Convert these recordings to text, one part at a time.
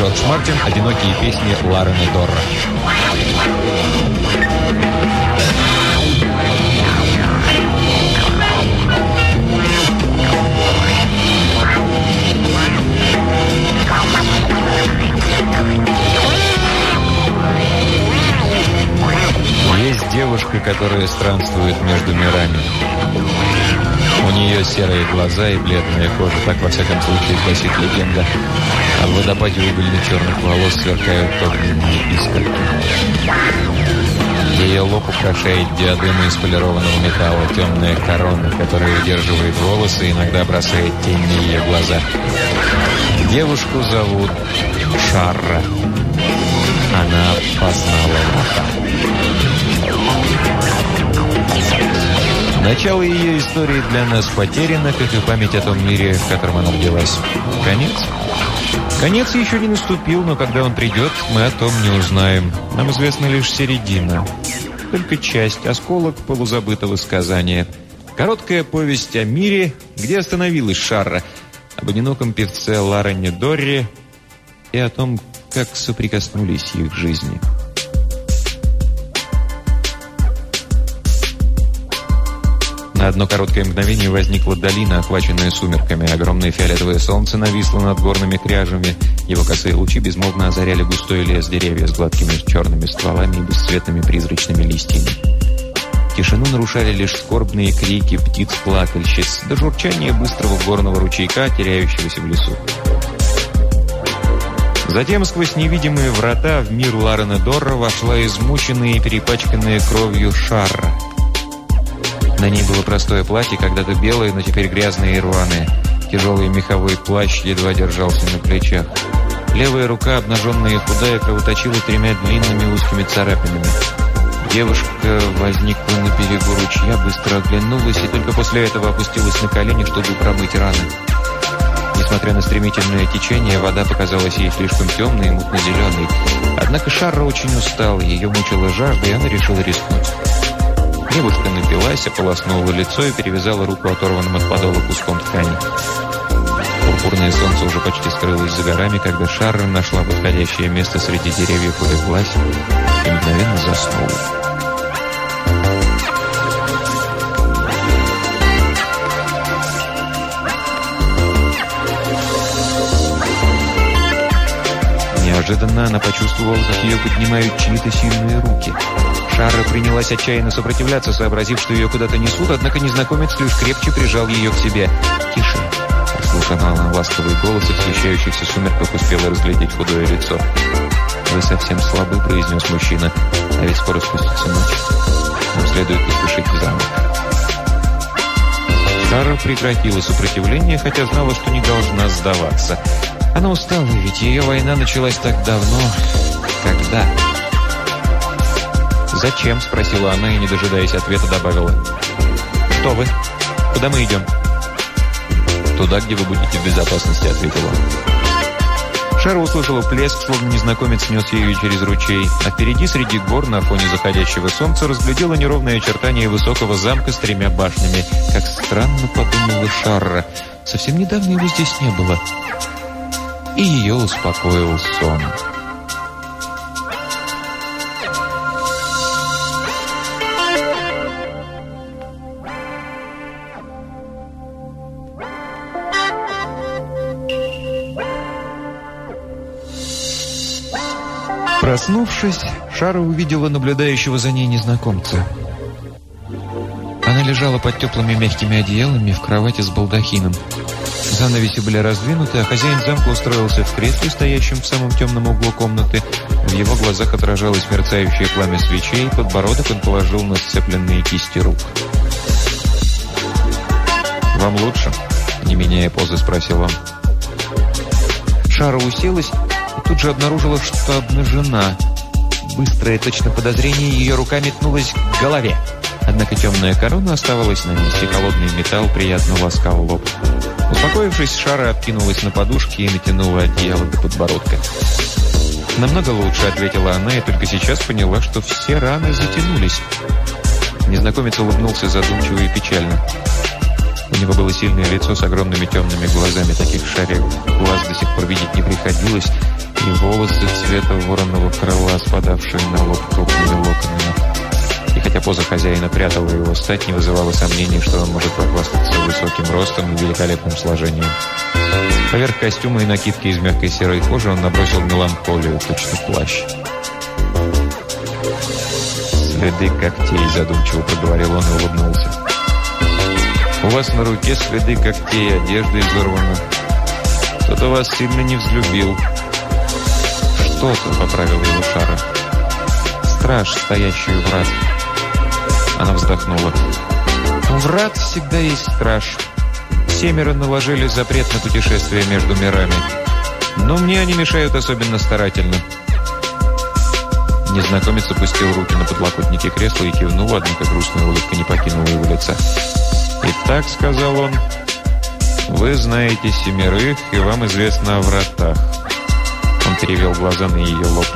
Джордж Мартин «Одинокие песни Ларена Дорра». Девушка, которая странствует между мирами. У нее серые глаза и бледная кожа, так во всяком случае гласит легенда. А в водопаде угольно-черных волос сверкают огненные искорки. Ее лоб украшает диадема из полированного металла, темная корона, которая удерживает волосы и иногда бросает тень на ее глаза. Девушку зовут Шарра. Она познала Маха. Начало ее истории для нас потеряно, как и память о том мире, в котором она родилась. Конец? Конец еще не наступил, но когда он придет, мы о том не узнаем. Нам известна лишь середина. Только часть, осколок полузабытого сказания. Короткая повесть о мире, где остановилась Шарра, об одиноком певце Ларене Дорри и о том, как соприкоснулись их жизни. На одно короткое мгновение возникла долина, охваченная сумерками. Огромное фиолетовое солнце нависло над горными кряжами. Его косые лучи безмолвно озаряли густой лес деревьев с гладкими черными стволами и бесцветными призрачными листьями. Тишину нарушали лишь скорбные крики птиц-плакальщиц до журчания быстрого горного ручейка, теряющегося в лесу. Затем сквозь невидимые врата в мир Ларена Дорра вошла измученная и перепачканная кровью Шарра – на ней было простое платье, когда-то белое, но теперь грязное и рваное. Тяжелый меховой плащ едва держался на плечах. Левая рука, обнаженная и худая, кровоточила тремя длинными узкими царапинами. Девушка возникла на берегу ручья, быстро оглянулась и только после этого опустилась на колени, чтобы промыть раны. Несмотря на стремительное течение, вода показалась ей слишком темной и мутно-зеленой. Однако Шарра очень устала, ее мучила жажда, и она решила рискнуть. Девушка напилась, ополоснула лицо и перевязала руку оторванным от подола куском ткани. Пурпурное солнце уже почти скрылось за горами, когда Шарра нашла подходящее место среди деревьев, улеглась и мгновенно заснула. Неожиданно она почувствовала, как ее поднимают чьи-то сильные руки – Шара принялась отчаянно сопротивляться, сообразив, что ее куда-то несут, однако незнакомец лишь крепче прижал ее к себе. «Тише!» Слушая она ласковый голос, в освещающихся сумерках успела разглядеть худое лицо. «Вы совсем слабы», — произнес мужчина. «А ведь скоро спустится ночь. Нам следует поспешить в замок». Шара прекратила сопротивление, хотя знала, что не должна сдаваться. Она устала, ведь ее война началась так давно. Когда? «Зачем?» – спросила она и, не дожидаясь ответа, добавила. «Кто вы? Куда мы идем?» «Туда, где вы будете в безопасности», – ответила он. Шара услышала плеск, словно незнакомец нес ее через ручей, а впереди среди гор на фоне заходящего солнца разглядела неровное очертание высокого замка с тремя башнями. Как странно подумала Шарра. Совсем недавно его здесь не было. И ее успокоил сон. Проснувшись, Шара увидела наблюдающего за ней незнакомца. Она лежала под теплыми мягкими одеялами в кровати с балдахином. Занавеси были раздвинуты, а хозяин замка устроился в кресле, стоящем в самом темном углу комнаты. В его глазах отражалось мерцающее пламя свечей, подбородок он положил на сцепленные кисти рук. «Вам лучше?» — не меняя позы, спросил он. Шара уселась тут же обнаружила, что обнажена. Быстрое, точно подозрение, ее рука метнулась к голове. Однако темная корона оставалась на месте, холодный металл приятно ласкал лоб. Успокоившись, Шара откинулась на подушки и натянула одеяло до подбородка. «Намного лучше», — ответила она, и только сейчас поняла, что все раны затянулись. Незнакомец улыбнулся задумчиво и печально. У него было сильное лицо с огромными темными глазами, таких шарик глаз до сих пор видеть не приходилось, и волосы цвета вороного крыла, спадавшие на лоб крупными локонами. И хотя поза хозяина прятала его стать, не вызывало сомнений, что он может похвастаться высоким ростом и великолепным сложением. Поверх костюма и накидки из мягкой серой кожи он набросил меланхолию, точно плащ. «Следы когтей», — задумчиво проговорил он и улыбнулся. «У вас на руке следы когтей, одежда изорвана. Кто-то вас сильно не взлюбил». «Что-то», — поправил его Шара. «Страж, стоящий у врат». Она вздохнула. «У врат всегда есть страж. Семеро наложили запрет на путешествие между мирами. Но мне они мешают особенно старательно». Незнакомец опустил руки на подлокотники кресла и кивнул, однако грустная улыбка не покинула его лица. «Итак», — сказал он, — «вы знаете семерых, и вам известно о вратах». Перевел глаза на ее лоб.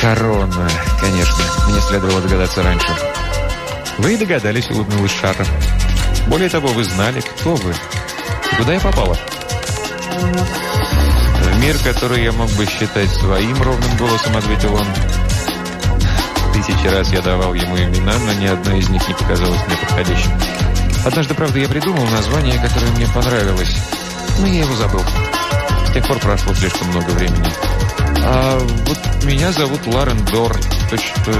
«Корона, конечно. Мне следовало догадаться раньше». «Вы и догадались», — улыбнулась Шара. «Более того, вы знали, кто вы. Куда я попала?» «В мир, который я мог бы считать своим», — ровным голосом ответил он. Тысячи раз я давал ему имена, но ни одно из них не показалось мне подходящим. Однажды, правда, я придумал название, которое мне понравилось, но я его забыл. Тех пор прошло слишком много времени. А вот меня зовут Ларен Дор. То, что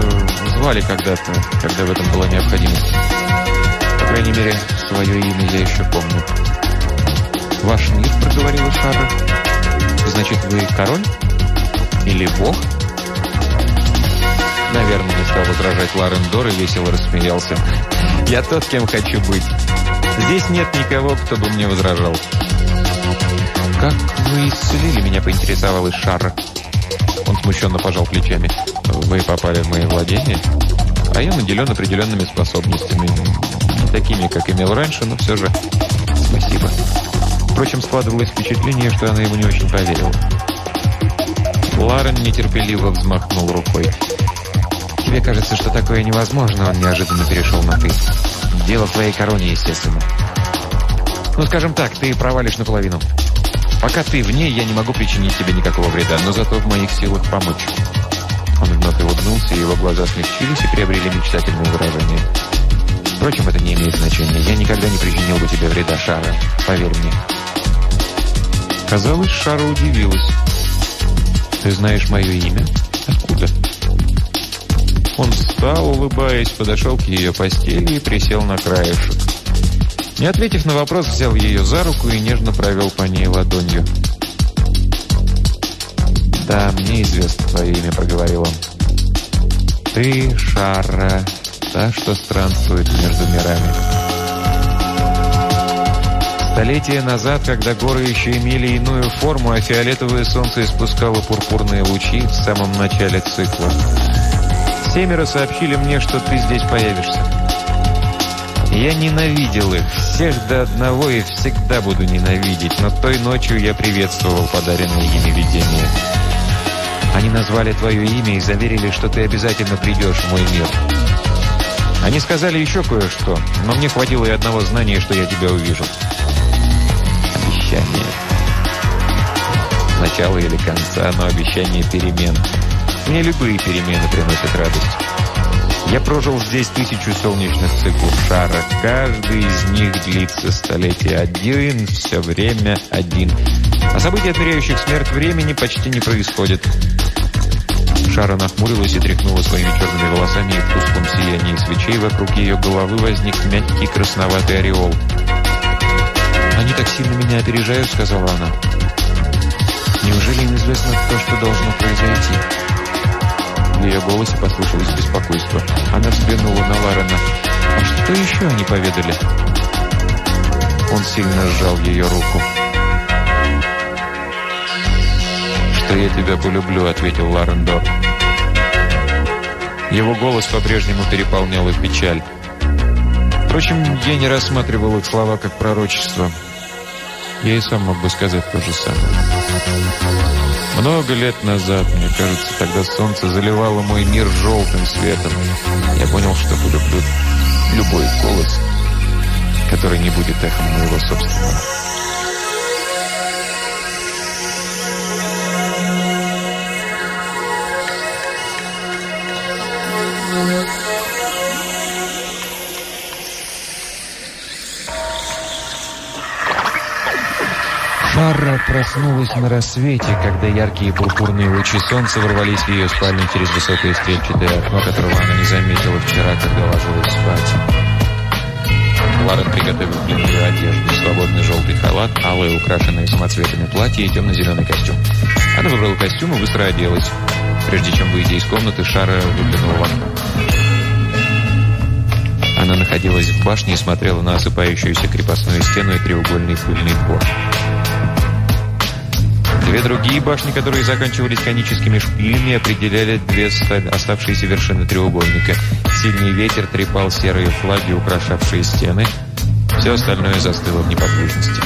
звали когда-то, когда в этом была необходимость. По крайней мере, свое имя я еще помню. «Ваш мир», — проговорила Шара. «Значит, вы король? Или бог?» Наверное, не стал возражать Ларен Дор и весело рассмеялся. «Я тот, кем хочу быть. Здесь нет никого, кто бы мне возражал». «Как вы исцелили меня?» — поинтересовалась Шара. Он смущенно пожал плечами. «Вы попали в мои владения, а я наделен определенными способностями. Не такими, как имел раньше, но все же спасибо». Впрочем, складывалось впечатление, что она ему не очень поверила. Ларен нетерпеливо взмахнул рукой. «Тебе кажется, что такое невозможно?» Он неожиданно перешел на «ты». «Дело в твоей короне, естественно. Ну, скажем так, ты провалишь наполовину. Пока ты в ней, я не могу причинить тебе никакого вреда, но зато в моих силах помочь». Он вновь улыбнулся, и его глаза смягчились и приобрели мечтательное выражение. «Впрочем, это не имеет значения. Я никогда не причинил бы тебе вреда, Шара. Поверь мне». Казалось, Шара удивилась. «Ты знаешь мое имя? Откуда?» Он встал, улыбаясь, подошел к ее постели и присел на краешек. Не ответив на вопрос, взял ее за руку и нежно провел по ней ладонью. «Да, мне известно твое имя», — проговорил он. «Ты, Шара, та, что странствует между мирами». Столетия назад, когда горы еще имели иную форму, а фиолетовое солнце испускало пурпурные лучи в самом начале цикла. Семеро сообщили мне, что ты здесь появишься. Я ненавидел их, всех до одного и всегда буду ненавидеть, но той ночью я приветствовал подаренное ими видение. Они назвали твое имя и заверили, что ты обязательно придешь в мой мир. Они сказали еще кое-что, но мне хватило и одного знания, что я тебя увижу обещание. Начало или конца, но обещание перемен. Мне любые перемены приносят радость. Я прожил здесь тысячу солнечных циклов шара. Каждый из них длится столетия. Один все время один. А события, отмеряющих смерть времени, почти не происходят. Шара нахмурилась и тряхнула своими черными волосами, и в тусклом сиянии свечей вокруг ее головы возник мягкий красноватый ореол. «Они так сильно меня опережают», — сказала она. «Неужели им известно то, что должно произойти?» В ее голосе послышалось беспокойство. Она взглянула на Ларена. «А что еще они поведали?» Он сильно сжал ее руку. «Что я тебя полюблю», — ответил Ларен Дор. Его голос по-прежнему переполнял их печаль. Впрочем, я не рассматривал их слова как пророчество. Я и сам мог бы сказать то же самое. Много лет назад, мне кажется, тогда солнце заливало мой мир желтым светом. Я понял, что полюблю любой голос, который не будет эхом моего собственного. Проснулась на рассвете, когда яркие пурпурные лучи солнца ворвались в ее спальню через высокое стрельчатое окно, которого она не заметила вчера, когда ложилась спать. Ларен приготовил длинную одежду, свободный желтый халат, алое, украшенное самоцветами платье и темно-зеленый костюм. Она выбрала костюм и быстро оделась. Прежде чем выйти из комнаты, Шара выглянула в окно. Она находилась в башне и смотрела на осыпающуюся крепостную стену и треугольный пыльный двор. Две другие башни, которые заканчивались коническими шпилями, определяли две оставшиеся вершины треугольника. Сильный ветер трепал серые флаги, украшавшие стены. Все остальное застыло в неподвижности.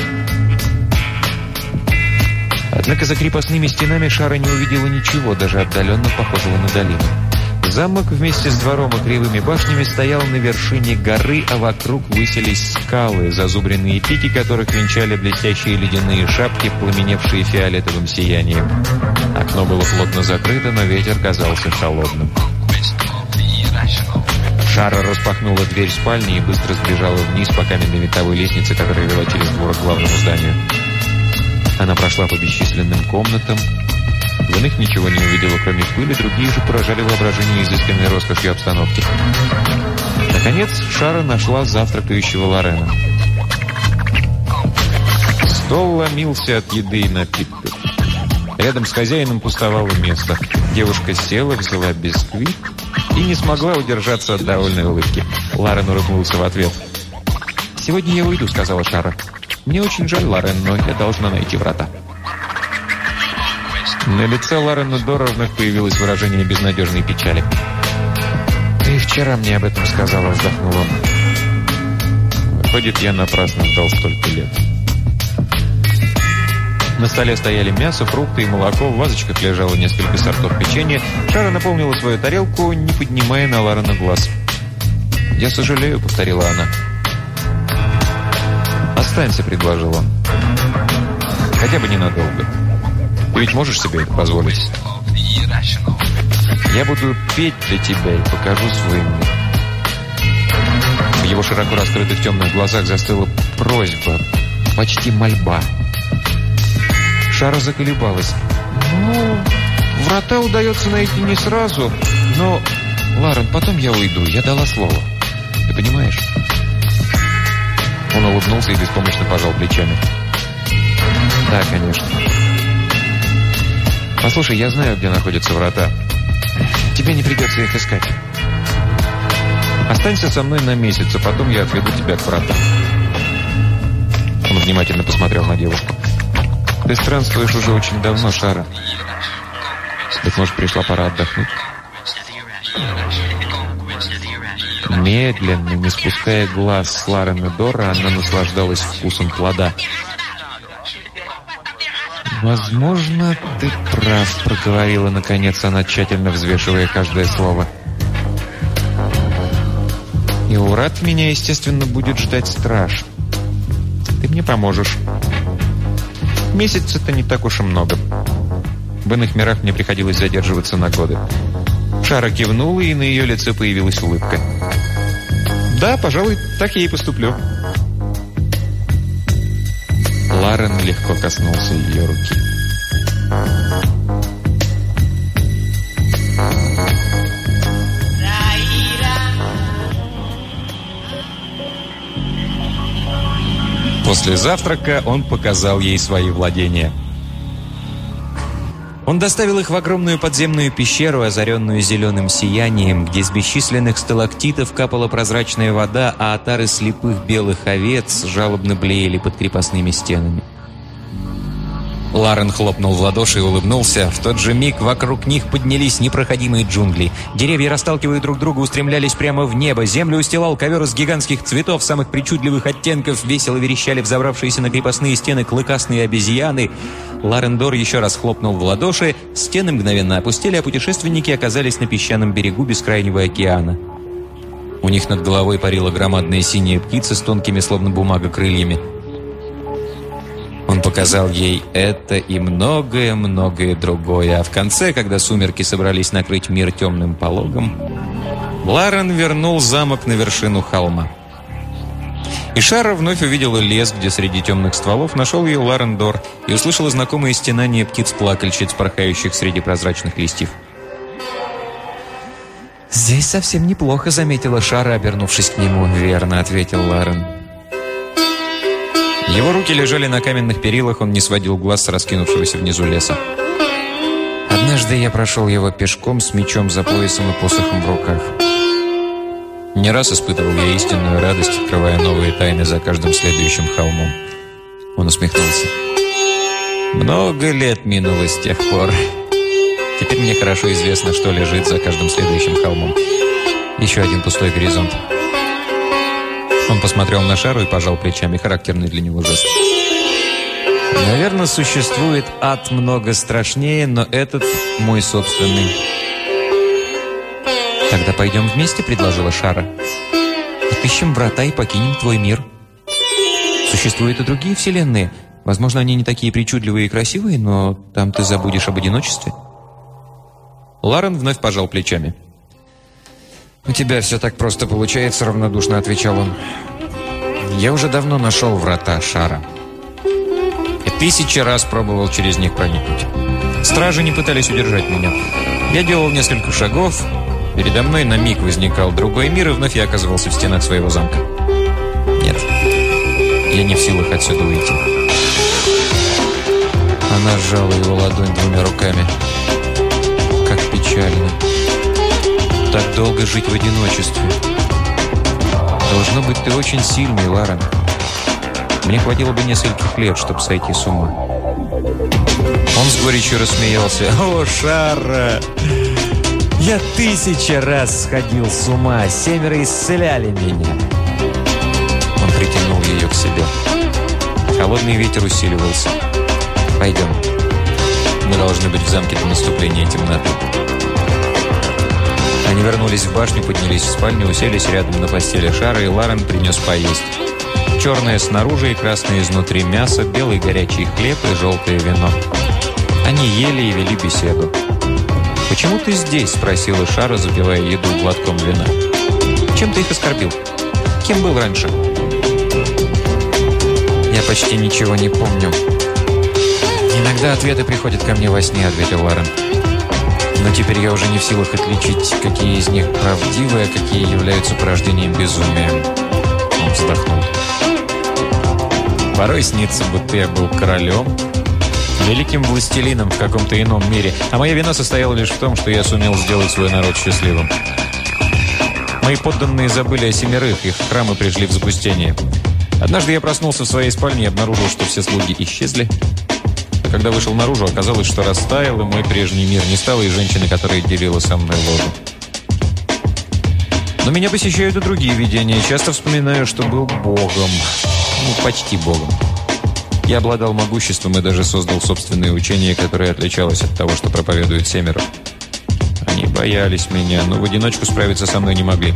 Однако за крепостными стенами Шара не увидела ничего, даже отдаленно похожего на долину. Замок вместе с двором и кривыми башнями стоял на вершине горы, а вокруг высились скалы, зазубренные пики которых венчали блестящие ледяные шапки, пламеневшие фиолетовым сиянием. Окно было плотно закрыто, но ветер казался холодным. Шара распахнула дверь спальни и быстро сбежала вниз по каменной винтовой лестнице, которая вела через двор к главному зданию. Она прошла по бесчисленным комнатам, в иных ничего не увидела, кроме пыли, другие же поражали воображение изысканной роскошью обстановки. Наконец, Шара нашла завтракающего Лорена. Стол ломился от еды и напитков. Рядом с хозяином пустовало место. Девушка села, взяла бисквит и не смогла удержаться от довольной улыбки. Лорен улыбнулся в ответ. «Сегодня я уйду», — сказала Шара. «Мне очень жаль, Лорен, но я должна найти врата». На лице Ларена Дора вновь появилось выражение безнадежной печали. «Ты вчера мне об этом сказала», — вздохнул он. «Выходит, я напрасно ждал столько лет». На столе стояли мясо, фрукты и молоко, в вазочках лежало несколько сортов печенья. Шара наполнила свою тарелку, не поднимая на Ларена глаз. «Я сожалею», — повторила она. «Останься», — предложил он. «Хотя бы ненадолго». Ведь можешь себе позволить? Я буду петь для тебя и покажу свой мир. В его широко раскрытых темных глазах застыла просьба, почти мольба. Шара заколебалась. «Ну, врата удается найти не сразу, но... Ларен, потом я уйду, я дала слово. Ты понимаешь?» Он улыбнулся и беспомощно пожал плечами. «Да, конечно». «Послушай, я знаю, где находятся врата. Тебе не придется их искать. Останься со мной на месяц, а потом я отведу тебя к вратам». Он внимательно посмотрел на девушку. «Ты странствуешь уже очень давно, Шара. Так, может, пришла пора отдохнуть?» Медленно, не спуская глаз с Ларен Дора, она наслаждалась вкусом плода – «Возможно, ты прав», — проговорила наконец она, тщательно взвешивая каждое слово. «И у Рат меня, естественно, будет ждать страж. Ты мне поможешь. Месяц — это не так уж и много. В иных мирах мне приходилось задерживаться на годы». Шара кивнула, и на ее лице появилась улыбка. «Да, пожалуй, так я и поступлю». Ларен легко коснулся ее руки. После завтрака он показал ей свои владения – он доставил их в огромную подземную пещеру, озаренную зеленым сиянием, где с бесчисленных сталактитов капала прозрачная вода, а отары слепых белых овец жалобно блеяли под крепостными стенами. Ларен хлопнул в ладоши и улыбнулся. В тот же миг вокруг них поднялись непроходимые джунгли. Деревья, расталкивая друг друга, устремлялись прямо в небо. Землю устилал ковер из гигантских цветов самых причудливых оттенков. Весело верещали взобравшиеся на крепостные стены клыкастные обезьяны. Ларендор еще раз хлопнул в ладоши. Стены мгновенно опустили, а путешественники оказались на песчаном берегу бескрайнего океана. У них над головой парила громадная синяя птица с тонкими, словно бумага, крыльями. Показал ей это и многое-многое другое. А в конце, когда сумерки собрались накрыть мир темным пологом, Ларен вернул замок на вершину холма. И Шара вновь увидела лес, где среди темных стволов нашел ее Ларендор и услышала знакомые стенания птиц-плакальщиц, порхающих среди прозрачных листьев. «Здесь совсем неплохо», — заметила Шара, обернувшись к нему. «Верно», — ответил Ларен. Его руки лежали на каменных перилах, он не сводил глаз с раскинувшегося внизу леса. Однажды я прошел его пешком с мечом за поясом и посохом в руках. Не раз испытывал я истинную радость, открывая новые тайны за каждым следующим холмом. Он усмехнулся. Много лет минуло с тех пор. Теперь мне хорошо известно, что лежит за каждым следующим холмом. Еще один пустой горизонт. Он посмотрел на шару и пожал плечами. Характерный для него жест. Наверное, существует ад много страшнее, но этот мой собственный. «Тогда пойдем вместе», — предложила Шара. «Отыщем врата и покинем твой мир». Существуют и другие вселенные. Возможно, они не такие причудливые и красивые, но там ты забудешь об одиночестве. Ларен вновь пожал плечами. «У тебя все так просто получается», — равнодушно отвечал он. «Я уже давно нашел врата Шара. И тысячи раз пробовал через них проникнуть. Стражи не пытались удержать меня. Я делал несколько шагов, Передо мной на миг возникал другой мир, и вновь я оказывался в стенах своего замка. Нет, я не в силах отсюда уйти. Она сжала его ладонь двумя руками. Как печально. Так долго жить в одиночестве. Должно быть, ты очень сильный, Ларен. Мне хватило бы нескольких лет, чтобы сойти с ума. Он с горечью рассмеялся. «О, Шара! Я тысячи раз сходил с ума, семеро исцеляли меня. Он притянул ее к себе. Холодный ветер усиливался. Пойдем. Мы должны быть в замке до наступления темноты. Они вернулись в башню, поднялись в спальню, уселись рядом на постели шара, и Ларен принес поесть. Черное снаружи и красное изнутри мясо, белый горячий хлеб и желтое вино. Они ели и вели беседу. «Почему ты здесь?» – спросила Шара, запивая еду глотком вина. «Чем ты их оскорбил? Кем был раньше?» «Я почти ничего не помню». «Иногда ответы приходят ко мне во сне», – ответил Ларен. «Но теперь я уже не в силах отличить, какие из них правдивые, а какие являются порождением безумия». Он вздохнул. «Порой снится, будто я был королем, великим властелином в каком-то ином мире, а моя вина состояла лишь в том, что я сумел сделать свой народ счастливым. Мои подданные забыли о семерых, их храмы пришли в запустение. Однажды я проснулся в своей спальне и обнаружил, что все слуги исчезли. Когда вышел наружу, оказалось, что растаял, и мой прежний мир не стало и женщины, которая делила со мной ложу. Но меня посещают и другие видения. Часто вспоминаю, что был богом. Ну, почти богом. Я обладал могуществом и даже создал собственное учение, которое отличалось от того, что проповедует семеро. Они боялись меня, но в одиночку справиться со мной не могли.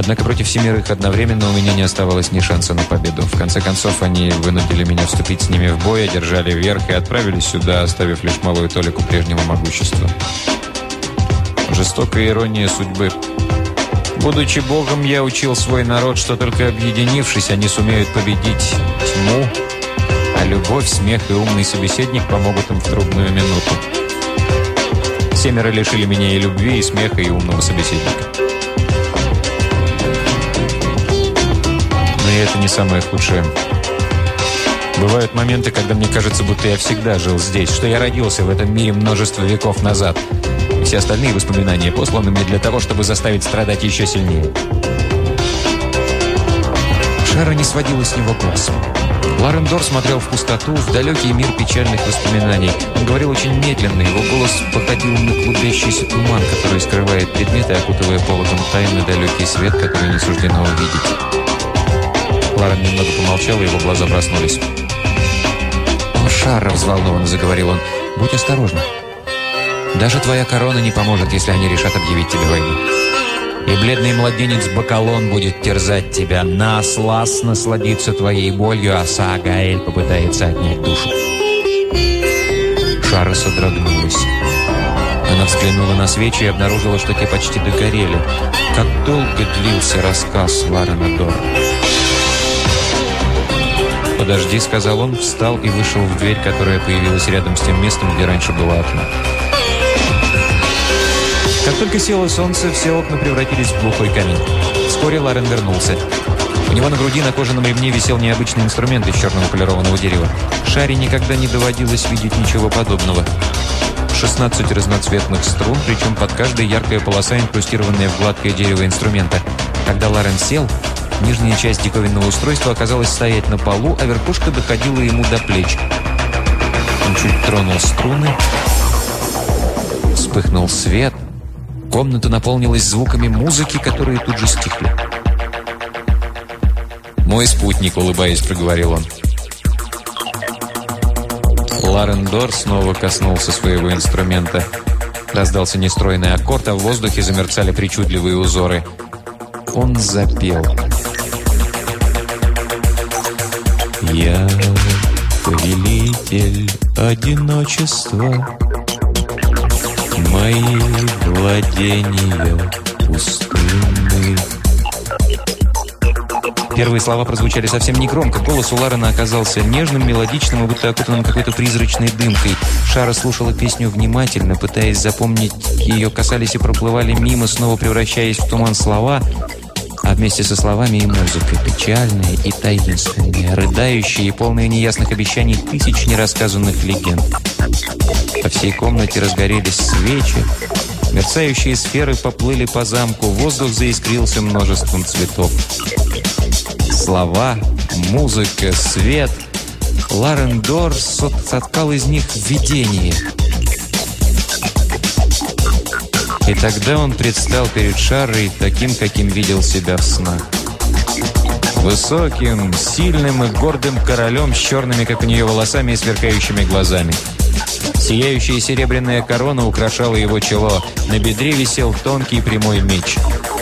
Однако против семерых одновременно у меня не оставалось ни шанса на победу. В конце концов, они вынудили меня вступить с ними в бой, одержали верх и отправились сюда, оставив лишь малую толику прежнего могущества. Жестокая ирония судьбы. Будучи богом, я учил свой народ, что только объединившись, они сумеют победить тьму, а любовь, смех и умный собеседник помогут им в трудную минуту. Семеро лишили меня и любви, и смеха, и умного собеседника. И это не самое худшее. Бывают моменты, когда мне кажется, будто я всегда жил здесь, что я родился в этом мире множество веков назад. Все остальные воспоминания посланы мне для того, чтобы заставить страдать еще сильнее. Шара не сводила с него глаз. Ларендор смотрел в пустоту, в далекий мир печальных воспоминаний. Он говорил очень медленно, его голос походил на клубящийся туман, который скрывает предметы, окутывая пологом тайны далекий свет, который не суждено увидеть. Ларен немного помолчал, и его глаза проснулись. «О, Шара!» — взволнованно заговорил он. «Будь осторожна. Даже твоя корона не поможет, если они решат объявить тебе войну. И бледный младенец Бакалон будет терзать тебя. Наслас насладиться твоей болью, а Саагаэль попытается отнять душу. Шара содрогнулась. Она взглянула на свечи и обнаружила, что те почти догорели. Как долго длился рассказ Ларена Дора. «Подожди», — сказал он, встал и вышел в дверь, которая появилась рядом с тем местом, где раньше было окно. Как только село солнце, все окна превратились в глухой камень. Вскоре Ларен вернулся. У него на груди на кожаном ремне висел необычный инструмент из черного полированного дерева. Шаре никогда не доводилось видеть ничего подобного. 16 разноцветных струн, причем под каждой яркая полоса, инкрустированная в гладкое дерево инструмента. Когда Ларен сел, Нижняя часть диковинного устройства оказалась стоять на полу, а верхушка доходила ему до плеч. Он чуть тронул струны. Вспыхнул свет. Комната наполнилась звуками музыки, которые тут же стихли. «Мой спутник», — улыбаясь, проговорил он. Ларен Дор снова коснулся своего инструмента. Раздался нестройный аккорд, а в воздухе замерцали причудливые узоры. Он запел. Я повелитель одиночества, Мои владения пустынны. Первые слова прозвучали совсем негромко. Голос у Ларена оказался нежным, мелодичным и будто окутанным какой-то призрачной дымкой. Шара слушала песню внимательно, пытаясь запомнить ее, касались и проплывали мимо, снова превращаясь в туман слова — а вместе со словами и музыкой, печальные и таинственные, рыдающие и полные неясных обещаний тысяч нерассказанных легенд. По всей комнате разгорелись свечи, мерцающие сферы поплыли по замку, воздух заискрился множеством цветов. Слова, музыка, свет. Ларен Дор соткал из них видение — И тогда он предстал перед Шарой таким, каким видел себя в снах. Высоким, сильным и гордым королем с черными, как у нее, волосами и сверкающими глазами. Сияющая серебряная корона украшала его чело. На бедре висел тонкий прямой меч –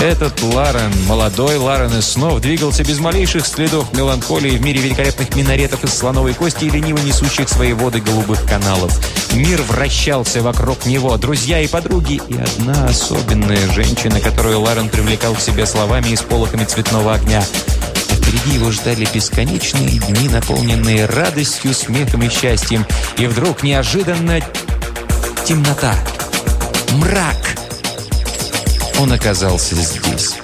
этот Ларен, молодой Ларен из снов, двигался без малейших следов меланхолии в мире великолепных минаретов из слоновой кости и лениво несущих свои воды голубых каналов. Мир вращался вокруг него, друзья и подруги, и одна особенная женщина, которую Ларен привлекал к себе словами и сполохами цветного огня. А впереди его ждали бесконечные дни, наполненные радостью, смехом и счастьем. И вдруг неожиданно темнота, мрак — он оказался здесь.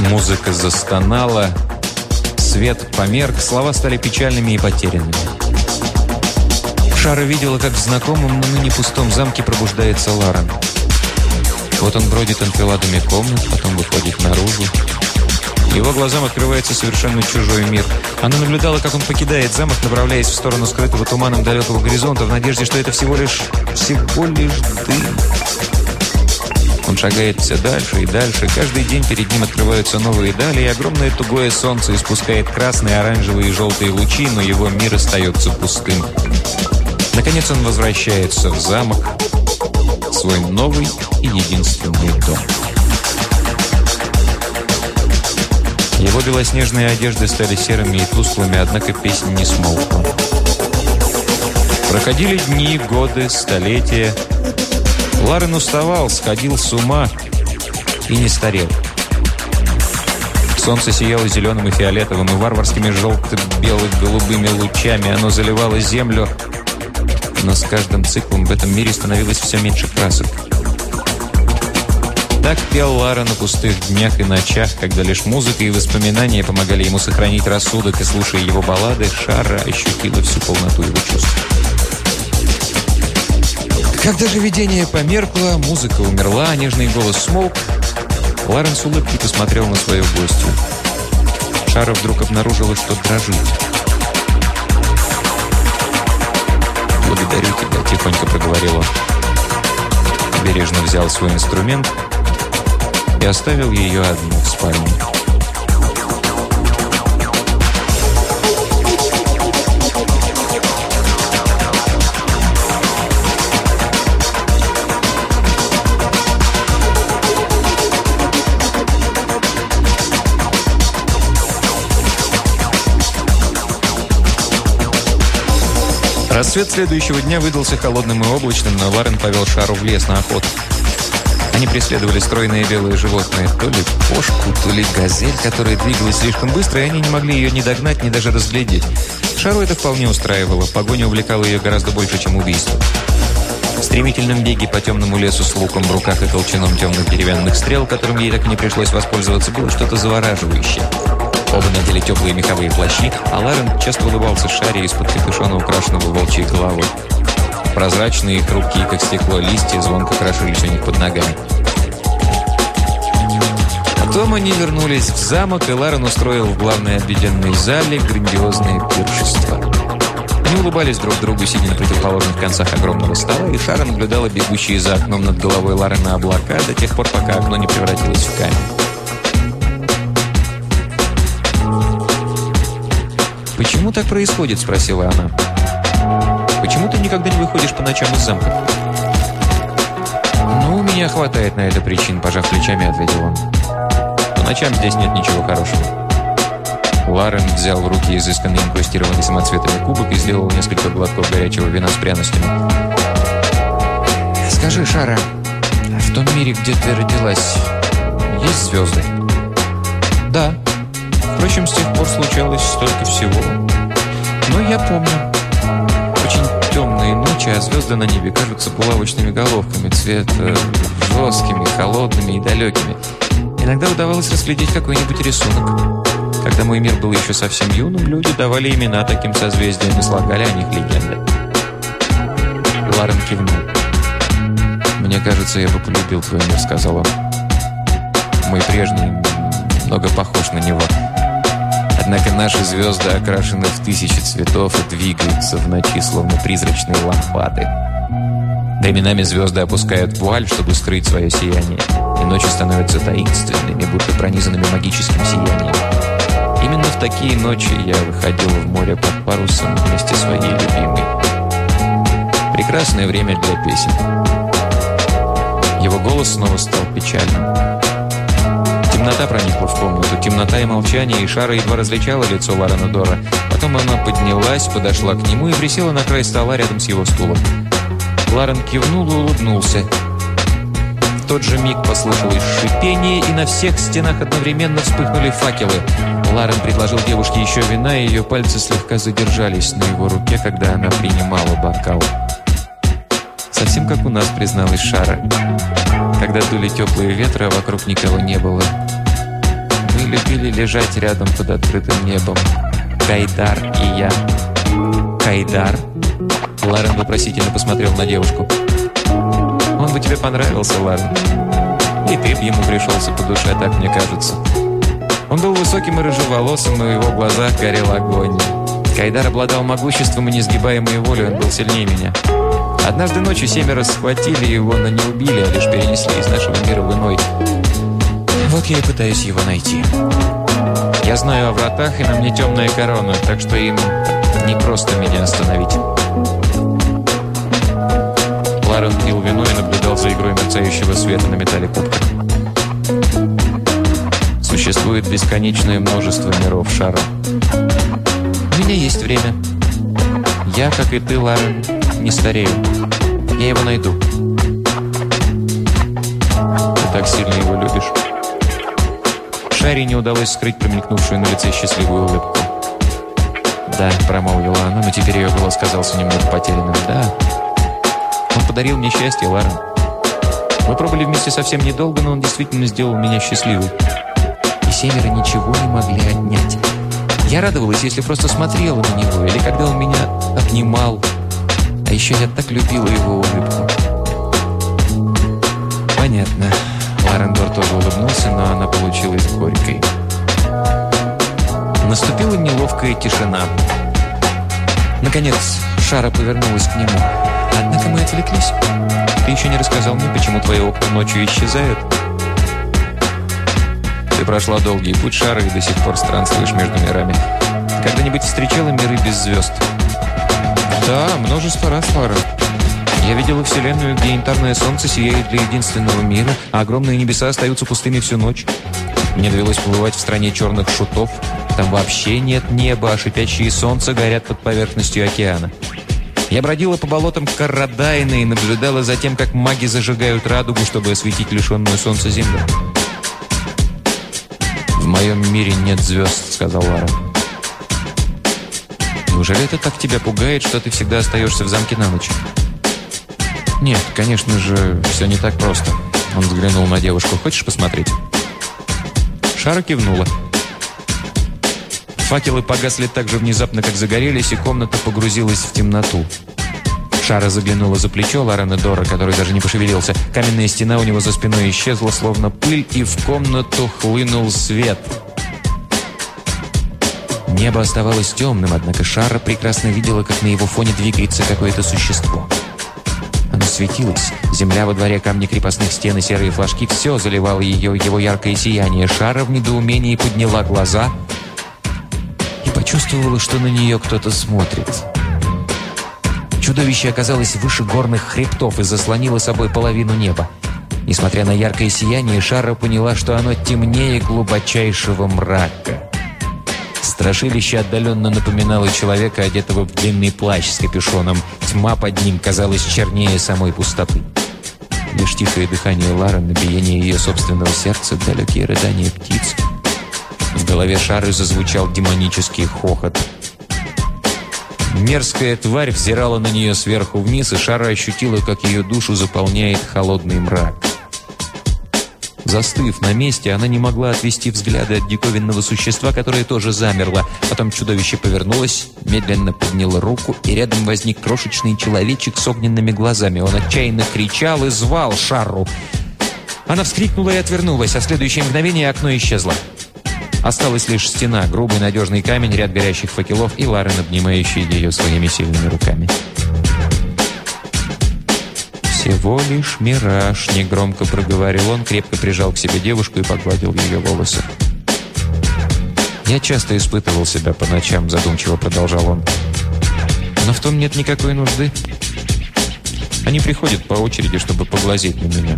Музыка застонала, свет померк, слова стали печальными и потерянными. Шара видела, как в знакомом, но ныне пустом замке пробуждается Ларен. Вот он бродит анфиладами комнат, потом выходит наружу. Его глазам открывается совершенно чужой мир. Она наблюдала, как он покидает замок, направляясь в сторону скрытого туманом далекого горизонта, в надежде, что это всего лишь... всего лишь дым. Он шагает все дальше и дальше. Каждый день перед ним открываются новые дали, и огромное тугое солнце испускает красные, оранжевые и желтые лучи, но его мир остается пустым. Наконец он возвращается в замок, свой новый и единственный дом. Его белоснежные одежды стали серыми и тусклыми, однако песня не смолкла. Проходили дни, годы, столетия. Ларен уставал, сходил с ума и не старел. Солнце сияло зеленым и фиолетовым, и варварскими желто-белых-голубыми лучами. Оно заливало землю, но с каждым циклом в этом мире становилось все меньше красок. Так пел Лара на пустых днях и ночах, когда лишь музыка и воспоминания помогали ему сохранить рассудок, и, слушая его баллады, Шара ощутила всю полноту его чувств. Когда же видение померкло, музыка умерла, а нежный голос смолк, Ларен с улыбкой посмотрел на свою гостью. Шара вдруг обнаружила, что дрожит. «Благодарю тебя», — тихонько проговорил он. Бережно взял свой инструмент — и оставил ее одну в спальне. Рассвет следующего дня выдался холодным и облачным, но Ларен повел Шару в лес на охоту. Они преследовали стройные белые животные, то ли кошку, то ли газель, которая двигалась слишком быстро, и они не могли ее ни догнать, ни даже разглядеть. Шару это вполне устраивало, погоня увлекала ее гораздо больше, чем убийство. В стремительном беге по темному лесу с луком в руках и толчаном темных деревянных стрел, которым ей так и не пришлось воспользоваться, было что-то завораживающее. Оба надели теплые меховые плащи, а Ларен часто улыбался Шаре из-под капюшона, украшенного волчьей головой. Прозрачные, хрупкие, как стекло, листья звонко крошились у них под ногами. Потом они вернулись в замок, и Ларен устроил в главной обеденной зале грандиозное пиршество. Они улыбались друг другу, сидя на противоположных концах огромного стола, и Шара наблюдала бегущие за окном над головой Ларена облака до тех пор, пока окно не превратилось в камень. «Почему так происходит?» – спросила она. «Почему ты никогда не выходишь по ночам из замка?» «Ну, у меня хватает на это причин», – пожав плечами, ответил он. «По ночам здесь нет ничего хорошего». Ларен взял в руки изысканный инкрустированный самоцветами кубок и сделал несколько глотков горячего вина с пряностями. «Скажи, Шара, в том мире, где ты родилась, есть звезды?» «Да. Впрочем, с тех пор случалось столько всего. Но я помню. Ночи, а звезды на небе кажутся булавочными головками цвета жесткими, холодными и далекими. Иногда удавалось разглядеть какой-нибудь рисунок». Когда мой мир был еще совсем юным, люди давали имена таким созвездиям и слагали о них легенды. Ларен кивнул. «Мне кажется, я бы полюбил твой мир», — сказал он. «Мой прежний много похож на него. Однако наши звезды окрашены в тысячи цветов и двигаются в ночи, словно призрачные лампады. Временами звезды опускают вуаль, чтобы скрыть свое сияние, и ночи становятся таинственными, будто пронизанными магическим сиянием. Именно в такие ночи я выходил в море под парусом вместе с своей любимой. Прекрасное время для песен. Его голос снова стал печальным. Темнота проникла в комнату, темнота и молчание, и Шара едва различала лицо Ларена Дора. Потом она поднялась, подошла к нему и присела на край стола рядом с его стулом. Ларен кивнул и улыбнулся. В тот же миг послышалось шипение, и на всех стенах одновременно вспыхнули факелы. Ларен предложил девушке еще вина, и ее пальцы слегка задержались на его руке, когда она принимала бокал. Совсем как у нас, призналась Шара. Когда дули теплые ветры, а вокруг никого не было. Любили лежать рядом под открытым небом. Кайдар и я. Кайдар? Ларен вопросительно посмотрел на девушку. Он бы тебе понравился, ладно. И ты б ему пришелся по душе, так мне кажется. Он был высоким и рыжеволосым, и в его глазах горел огонь. Кайдар обладал могуществом и несгибаемой волей, он был сильнее меня. Однажды ночью семеро схватили его, но не убили, а лишь перенесли из нашего мира в иной. Вот я и пытаюсь его найти. Я знаю о вратах, и на мне темная корона, так что им не просто меня остановить. Ларен пил вино и наблюдал за игрой мерцающего света на металле кубка. Существует бесконечное множество миров шара. У меня есть время. Я, как и ты, Ларен, не старею. Я его найду. Шаре не удалось скрыть промелькнувшую на лице счастливую улыбку. «Да», — промолвила она, но теперь ее голос казался немного потерянным. «Да, он подарил мне счастье, Ларен. Мы пробыли вместе совсем недолго, но он действительно сделал меня счастливой. И семеро ничего не могли отнять. Я радовалась, если просто смотрела на него, или когда он меня обнимал. А еще я так любила его улыбку. Понятно. Ларендор тоже улыбнулся, но она получилась горькой. Наступила неловкая тишина. Наконец, Шара повернулась к нему. Однако мы отвлеклись. Ты еще не рассказал мне, почему твои окна ночью исчезают. Ты прошла долгий путь шара и до сих пор странствуешь между мирами. Когда-нибудь встречала миры без звезд? Да, множество раз, Лара. Я видела Вселенную, где янтарное солнце сияет для единственного мира, а огромные небеса остаются пустыми всю ночь. Мне довелось побывать в стране черных шутов. Там вообще нет неба, а шипящие солнца горят под поверхностью океана. Я бродила по болотам Каррадайна и наблюдала за тем, как маги зажигают радугу, чтобы осветить лишенную солнца землю. «В моем мире нет звезд», — сказал Лара. «Неужели это так тебя пугает, что ты всегда остаешься в замке на ночь?» «Нет, конечно же, все не так просто». Он взглянул на девушку. «Хочешь посмотреть?» Шара кивнула. Факелы погасли так же внезапно, как загорелись, и комната погрузилась в темноту. Шара заглянула за плечо Лорена Дора, который даже не пошевелился. Каменная стена у него за спиной исчезла, словно пыль, и в комнату хлынул свет. Небо оставалось темным, однако Шара прекрасно видела, как на его фоне двигается какое-то существо. Оно светилось. Земля во дворе, камни крепостных стен и серые флажки – все заливало ее, его яркое сияние. Шара в недоумении подняла глаза и почувствовала, что на нее кто-то смотрит. Чудовище оказалось выше горных хребтов и заслонило собой половину неба. Несмотря на яркое сияние, Шара поняла, что оно темнее глубочайшего мрака. Страшилище отдаленно напоминало человека, одетого в длинный плащ с капюшоном. Тьма под ним казалась чернее самой пустоты. Лишь тихое дыхание Лары, набиение ее собственного сердца, далекие рыдания птиц. В голове Шары зазвучал демонический хохот – Мерзкая тварь взирала на нее сверху вниз, и Шара ощутила, как ее душу заполняет холодный мрак. Застыв на месте, она не могла отвести взгляды от диковинного существа, которое тоже замерло. Потом чудовище повернулось, медленно подняло руку, и рядом возник крошечный человечек с огненными глазами. Он отчаянно кричал и звал Шару. Она вскрикнула и отвернулась, а в следующее мгновение окно исчезло. Осталась лишь стена, грубый надежный камень, ряд горящих факелов и Ларен, обнимающий ее своими сильными руками. «Всего лишь мираж», — негромко проговорил он, крепко прижал к себе девушку и погладил ее волосы. «Я часто испытывал себя по ночам», — задумчиво продолжал он. «Но в том нет никакой нужды. Они приходят по очереди, чтобы поглазеть на меня.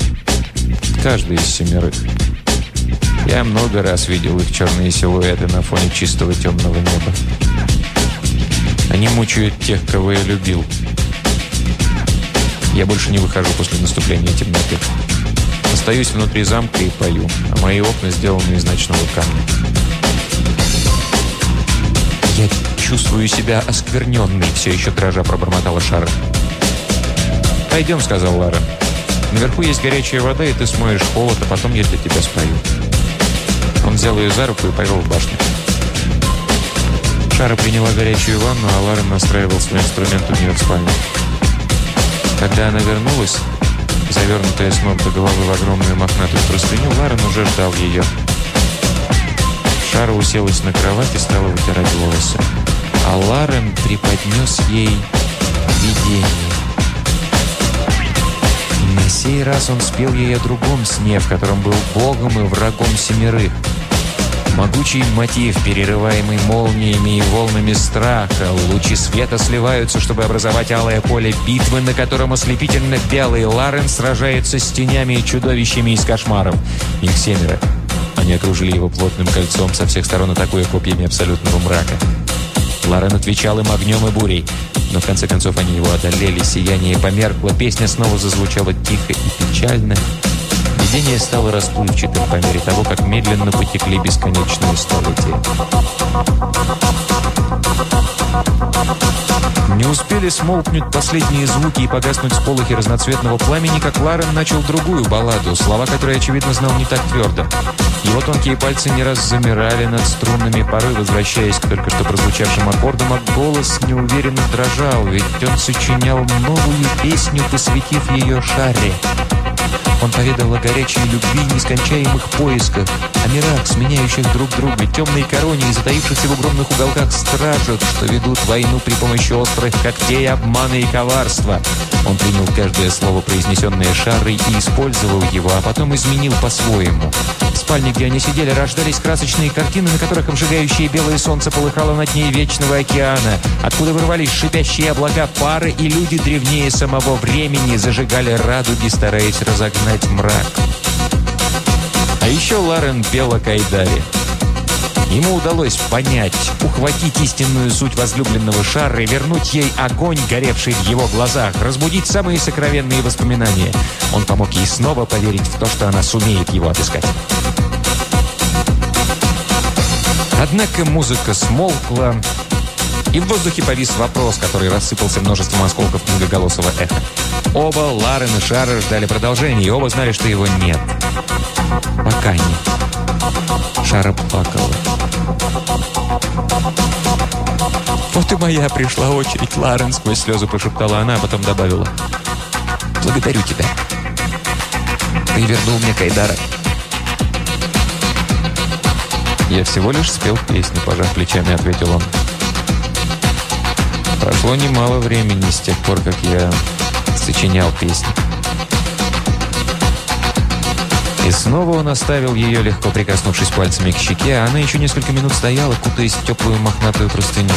Каждый из семерых». Я много раз видел их черные силуэты на фоне чистого темного неба. Они мучают тех, кого я любил. Я больше не выхожу после наступления темноты. Остаюсь внутри замка и пою, а мои окна сделаны из ночного камня. «Я чувствую себя оскверненной», — все еще дрожа пробормотала Шара. «Пойдем», — сказал Лара. «Наверху есть горячая вода, и ты смоешь холод, а потом я для тебя спою». Он взял ее за руку и повел в башню. Шара приняла горячую ванну, а Ларен настраивал свой инструмент у нее в спальне. Когда она вернулась, завернутая с ног до головы в огромную мохнатую простыню, Ларен уже ждал ее. Шара уселась на кровать и стала вытирать волосы. А Ларен преподнес ей видение. На сей раз он спел ей о другом сне, в котором был богом и врагом семерых – Могучий мотив, перерываемый молниями и волнами страха. Лучи света сливаются, чтобы образовать алое поле битвы, на котором ослепительно белый Ларен сражается с тенями и чудовищами из кошмаров. Их семеро. Они окружили его плотным кольцом, со всех сторон атакуя копьями абсолютного мрака. Ларен отвечал им огнем и бурей. Но в конце концов они его одолели, сияние померкло, песня снова зазвучала тихо и печально. Видение стало расплывчатым по мере того, как медленно потекли бесконечные столетия. Не успели смолкнуть последние звуки и погаснуть сполохи разноцветного пламени, как Ларен начал другую балладу, слова которой, очевидно, знал не так твердо. Его тонкие пальцы не раз замирали над струнными, порой возвращаясь к только что прозвучавшим аккордам, а голос неуверенно дрожал, ведь он сочинял новую песню, посвятив ее шаре. Он поведал о горячей любви и нескончаемых поисках, о мирах, сменяющих друг друга, темной короне и затаившихся в огромных уголках стражах, что ведут войну при помощи острых когтей, обмана и коварства. Он принял каждое слово, произнесенное Шарой, и использовал его, а потом изменил по-своему. В спальне, где они сидели, рождались красочные картины, на которых обжигающее белое солнце полыхало над ней вечного океана, откуда вырвались шипящие облака пары, и люди древнее самого времени зажигали радуги, стараясь разогнать мрак. А еще Ларен пел о Кайдаре. Ему удалось понять, ухватить истинную суть возлюбленного шара и вернуть ей огонь, горевший в его глазах, разбудить самые сокровенные воспоминания. Он помог ей снова поверить в то, что она сумеет его отыскать. Однако музыка смолкла, и в воздухе повис вопрос, который рассыпался множеством осколков многоголосого эха. Оба, Ларен и Шара, ждали продолжения, и оба знали, что его нет. Пока нет. Шара плакала. «Вот и моя пришла очередь, Ларен!» Сквозь слезы прошептала она, а потом добавила. «Благодарю тебя. Ты вернул мне Кайдара». «Я всего лишь спел песню», – пожав плечами, ответил он. Прошло немало времени с тех пор, как я сочинял песни. И снова он оставил ее, легко прикоснувшись пальцами к щеке, а она еще несколько минут стояла, кутаясь в теплую мохнатую простыню.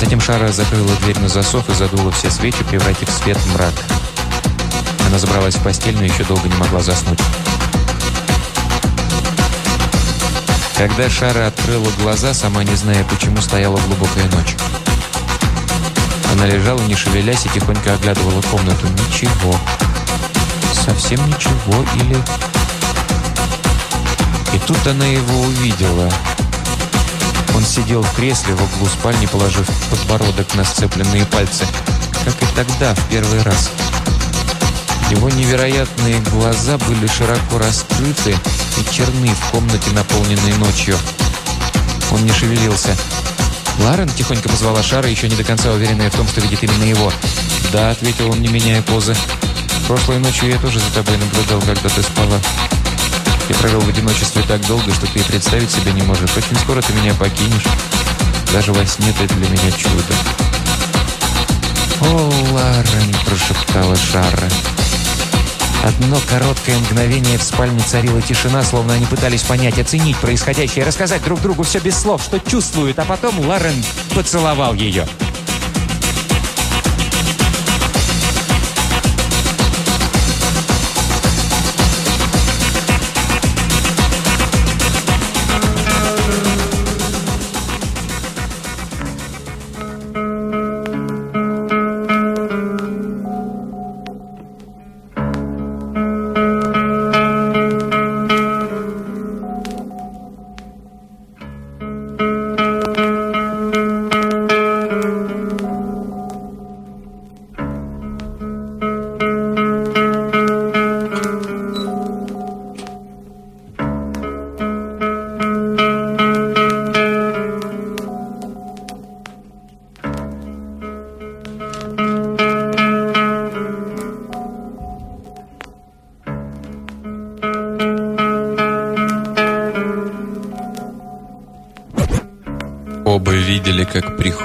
Затем Шара закрыла дверь на засов и задула все свечи, превратив свет в мрак. Она забралась в постель, но еще долго не могла заснуть. Когда Шара открыла глаза, сама не зная почему, стояла глубокая ночь. Она лежала, не шевелясь, и тихонько оглядывала комнату. Ничего. Совсем ничего. Или... И тут она его увидела. Он сидел в кресле в углу спальни, положив подбородок на сцепленные пальцы. Как и тогда, в первый раз. Его невероятные глаза были широко раскрыты и черны в комнате, наполненной ночью. Он не шевелился. «Ларен?» – тихонько позвала Шара, еще не до конца уверенная в том, что видит именно его. «Да», – ответил он, не меняя позы. «Прошлой ночью я тоже за тобой наблюдал, когда ты спала. Я провел в одиночестве так долго, что ты и представить себе не можешь. Очень скоро ты меня покинешь. Даже во сне ты для меня чудо». «О, Ларен!» – прошептала Шара. Одно короткое мгновение в спальне царила тишина, словно они пытались понять, оценить происходящее, рассказать друг другу все без слов, что чувствуют, а потом Лорен поцеловал ее.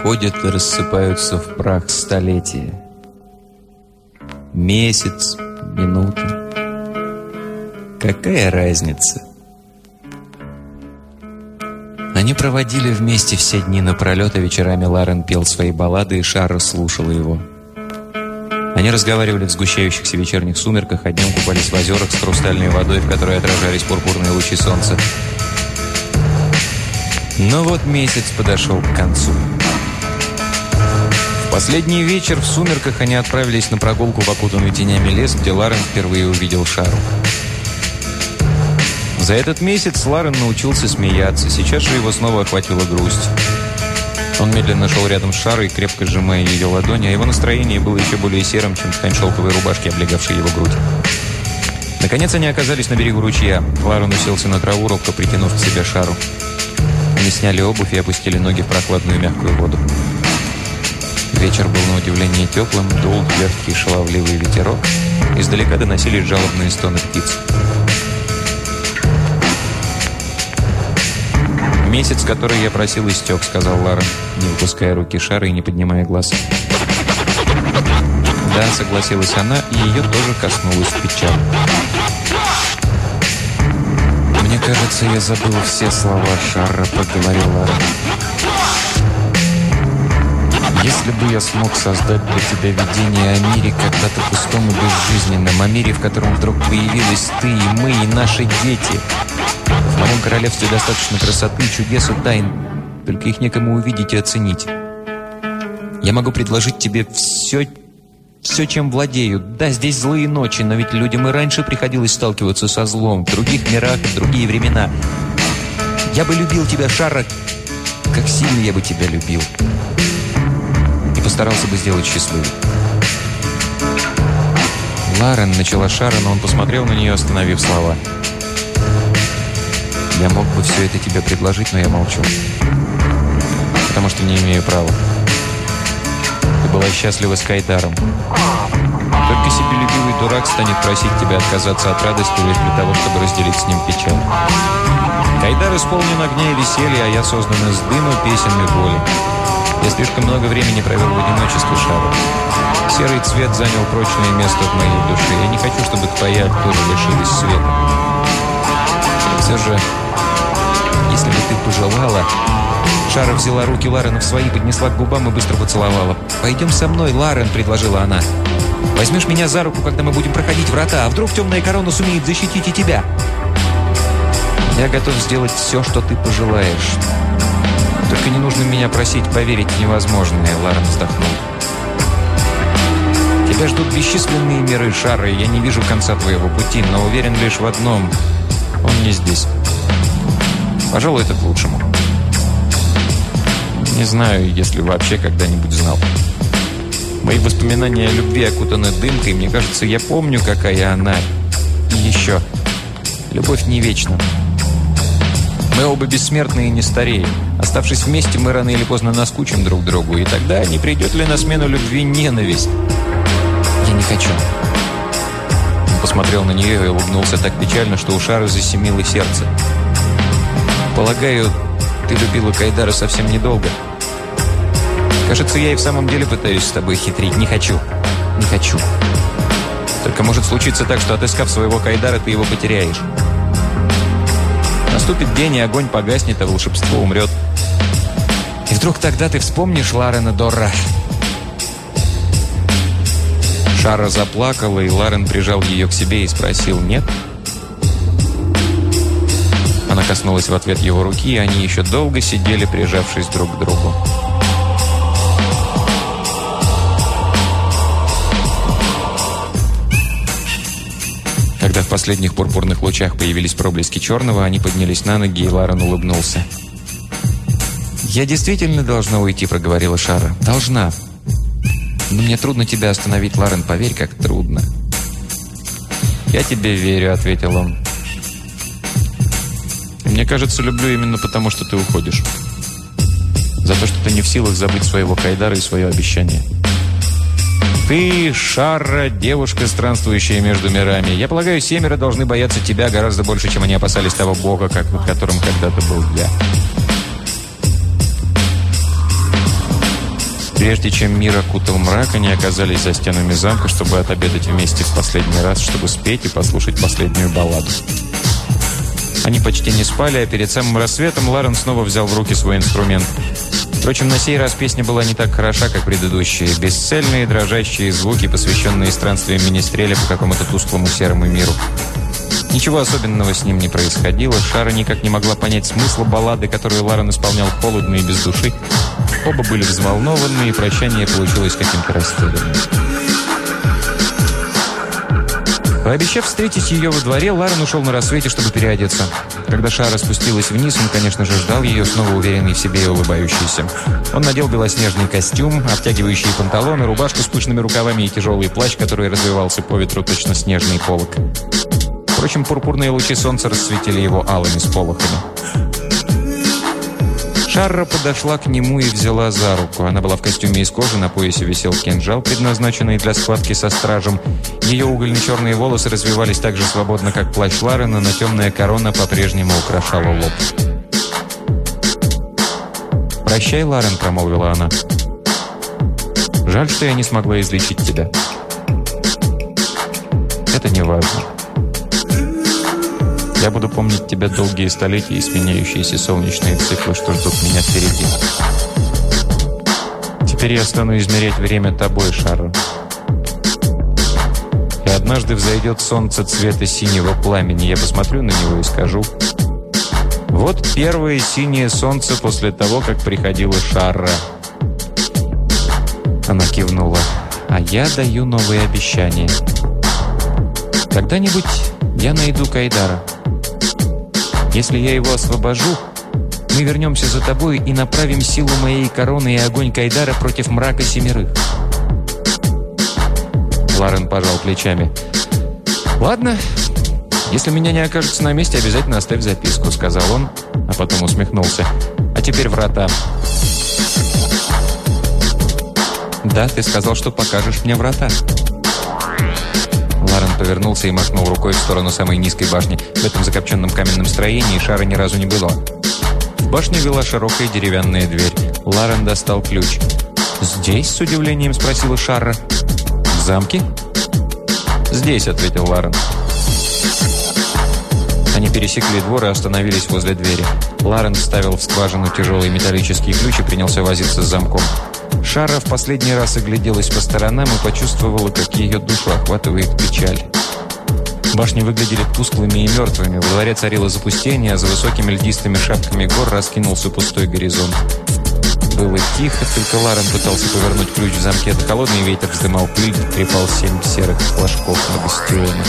Приходят и рассыпаются в прах столетия. Месяц, минута. Какая разница? Они проводили вместе все дни напролет, а вечерами Ларен пел свои баллады, и Шара слушала его. Они разговаривали в сгущающихся вечерних сумерках, а днем купались в озерах с хрустальной водой, в которой отражались пурпурные лучи солнца. Но вот месяц подошел к концу. Последний вечер в сумерках они отправились на прогулку в окутанный тенями лес, где Ларен впервые увидел Шару. За этот месяц Ларен научился смеяться, сейчас же его снова охватила грусть. Он медленно шел рядом с Шарой, крепко сжимая ее ладони, а его настроение было еще более серым, чем ткань шелковой рубашки, облегавшей его грудь. Наконец они оказались на берегу ручья. Ларен уселся на траву, робко притянув к себе Шару. Они сняли обувь и опустили ноги в прохладную мягкую воду. Вечер был на удивление теплым, дул легкий шаловливый ветерок. Издалека доносились жалобные стоны птиц. «Месяц, который я просил, истек», — сказал Лара, не выпуская руки шара и не поднимая глаз. «Да», — согласилась она, и ее тоже коснулась печаль. «Мне кажется, я забыл все слова Шара», — проговорила «Если бы я смог создать для тебя видение о мире, когда-то пустом и безжизненном, о мире, в котором вдруг появились ты и мы, и наши дети, В моем королевстве достаточно красоты, чудес и тайн. Только их некому увидеть и оценить. Я могу предложить тебе все, все, чем владею. Да, здесь злые ночи, но ведь людям и раньше приходилось сталкиваться со злом. В других мирах, в другие времена. Я бы любил тебя, Шара, как сильно я бы тебя любил. И постарался бы сделать счастливым. Ларен начала Шара, но он посмотрел на нее, остановив слова. «Я мог бы все это тебе предложить, но я молчу. Потому что не имею права. Ты была счастлива с Кайдаром. Только себелюбивый дурак станет просить тебя отказаться от радости лишь для того, чтобы разделить с ним печаль. Кайдар исполнен огня и веселья, а я создан из дыма, песен и боли. Я слишком много времени провел в одиночестве шара. Серый цвет занял прочное место в моей душе. Я не хочу, чтобы твоя тоже лишилась света. И все же, если бы ты пожелала... Шара взяла руки Ларена в свои, поднесла к губам и быстро поцеловала. «Пойдем со мной, Ларен», — предложила она. «Возьмешь меня за руку, когда мы будем проходить врата, а вдруг темная корона сумеет защитить и тебя?» «Я готов сделать все, что ты пожелаешь. Только не нужно меня просить поверить невозможное», — Ларен вздохнул. Тебя ждут бесчисленные миры шара, и я не вижу конца твоего пути, но уверен лишь в одном. Он не здесь. Пожалуй, это к лучшему. Не знаю, если вообще когда-нибудь знал. Мои воспоминания о любви окутаны дымкой, мне кажется, я помню, какая она. И еще. Любовь не вечна. Мы оба бессмертные и не стареем. Оставшись вместе, мы рано или поздно наскучим друг другу, и тогда не придет ли на смену любви ненависть? не хочу». Он посмотрел на нее и улыбнулся так печально, что у Шары засемило сердце. «Полагаю, ты любила Кайдара совсем недолго. Кажется, я и в самом деле пытаюсь с тобой хитрить. Не хочу. Не хочу. Только может случиться так, что отыскав своего Кайдара, ты его потеряешь. Наступит день, и огонь погаснет, а волшебство умрет. И вдруг тогда ты вспомнишь Ларена Дорра, Шара заплакала, и Ларен прижал ее к себе и спросил «Нет?». Она коснулась в ответ его руки, и они еще долго сидели, прижавшись друг к другу. Когда в последних пурпурных лучах появились проблески черного, они поднялись на ноги, и Ларен улыбнулся. «Я действительно должна уйти», — проговорила Шара. «Должна. Но мне трудно тебя остановить, Ларен, поверь, как трудно. «Я тебе верю», — ответил он. «Мне кажется, люблю именно потому, что ты уходишь. За то, что ты не в силах забыть своего Кайдара и свое обещание. Ты, Шарра, девушка, странствующая между мирами. Я полагаю, семеро должны бояться тебя гораздо больше, чем они опасались того бога, как, которым когда-то был я». Прежде чем мир окутал мрак, они оказались за стенами замка, чтобы отобедать вместе в последний раз, чтобы спеть и послушать последнюю балладу. Они почти не спали, а перед самым рассветом Ларен снова взял в руки свой инструмент. Впрочем, на сей раз песня была не так хороша, как предыдущие. Бесцельные дрожащие звуки, посвященные странствиям Министреля по какому-то тусклому серому миру. Ничего особенного с ним не происходило. Шара никак не могла понять смысла баллады, которую Ларен исполнял холодно и без души. Оба были взволнованы, и прощание получилось каким-то растерянным. Пообещав встретить ее во дворе, Ларен ушел на рассвете, чтобы переодеться. Когда Шара спустилась вниз, он, конечно же, ждал ее, снова уверенный в себе и улыбающийся. Он надел белоснежный костюм, обтягивающие панталоны, рубашку с пышными рукавами и тяжелый плащ, который развивался по ветру точно снежный полог. Впрочем, пурпурные лучи солнца расцветили его алыми сполохами. Шарра подошла к нему и взяла за руку. Она была в костюме из кожи, на поясе висел кинжал, предназначенный для схватки со стражем. Ее угольно-черные волосы развивались так же свободно, как плащ Ларена, но темная корона по-прежнему украшала лоб. «Прощай, Ларен», — промолвила она. «Жаль, что я не смогла излечить тебя». «Это не важно. Я буду помнить тебя долгие столетия и сменяющиеся солнечные циклы, что ждут меня впереди. Теперь я стану измерять время тобой, Шару. И однажды взойдет солнце цвета синего пламени. Я посмотрю на него и скажу, Вот первое синее солнце после того, как приходила Шарра. Она кивнула. А я даю новые обещания. Когда-нибудь я найду Кайдара. Если я его освобожу, мы вернемся за тобой и направим силу моей короны и огонь Кайдара против мрака семерых. Ларен пожал плечами. «Ладно, если меня не окажется на месте, обязательно оставь записку», сказал он, а потом усмехнулся. «А теперь врата». «Да, ты сказал, что покажешь мне врата». Ларен повернулся и махнул рукой в сторону самой низкой башни. В этом закопченном каменном строении шара ни разу не было. В башню вела широкая деревянная дверь. Ларен достал ключ. «Здесь?» – с удивлением спросила Шарра. «В замке?» «Здесь», – ответил Ларен. Они пересекли двор и остановились возле двери. Ларен вставил в скважину тяжелый металлический ключ и принялся возиться с замком. Шара в последний раз огляделась по сторонам и почувствовала, как ее душу охватывает печаль. Башни выглядели тусклыми и мертвыми, во дворе царило запустение, а за высокими льдистыми шапками гор раскинулся пустой горизонт. Было тихо, только Ларен пытался повернуть ключ в замке. Это холодный ветер вздымал пыль, трепал семь серых флажков на бастионах.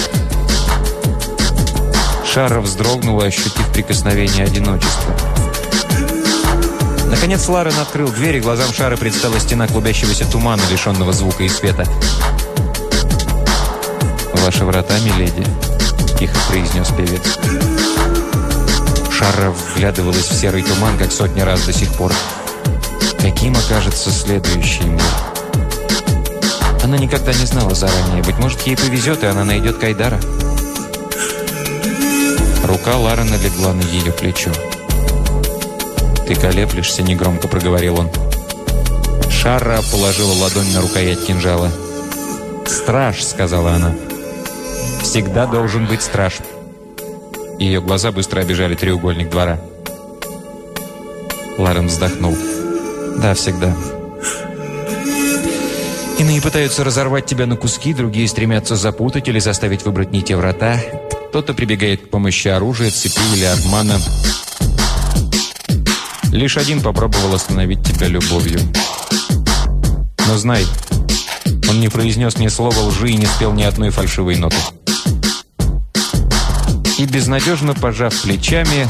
Шара вздрогнула, ощутив прикосновение одиночества. Наконец Ларен открыл дверь, и глазам Шары предстала стена клубящегося тумана, лишенного звука и света. «Ваши врата, миледи», — тихо произнес певец. Шара вглядывалась в серый туман, как сотни раз до сих пор. Каким окажется следующий мир? Она никогда не знала заранее. Быть может, ей повезет, и она найдет Кайдара. Рука Ларена легла на ее плечо. «Ты колеблешься», — негромко проговорил он. Шара положила ладонь на рукоять кинжала. «Страж», — сказала она. «Всегда должен быть страж». Ее глаза быстро обижали треугольник двора. Ларен вздохнул. «Да, всегда». Иные пытаются разорвать тебя на куски, другие стремятся запутать или заставить выбрать не те врата. Кто-то прибегает к помощи оружия, цепи или обмана. Лишь один попробовал остановить тебя любовью. Но знай, он не произнес ни слова лжи и не спел ни одной фальшивой ноты. И безнадежно пожав плечами,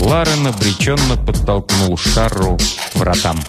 Ларен обреченно подтолкнул Шарру вратам.